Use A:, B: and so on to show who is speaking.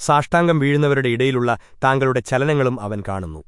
A: സാഷ്ടാംഗം വീഴുന്നവരുടെ ഇടയിലുള്ള താങ്കളുടെ ചലനങ്ങളും അവൻ കാണുന്നു.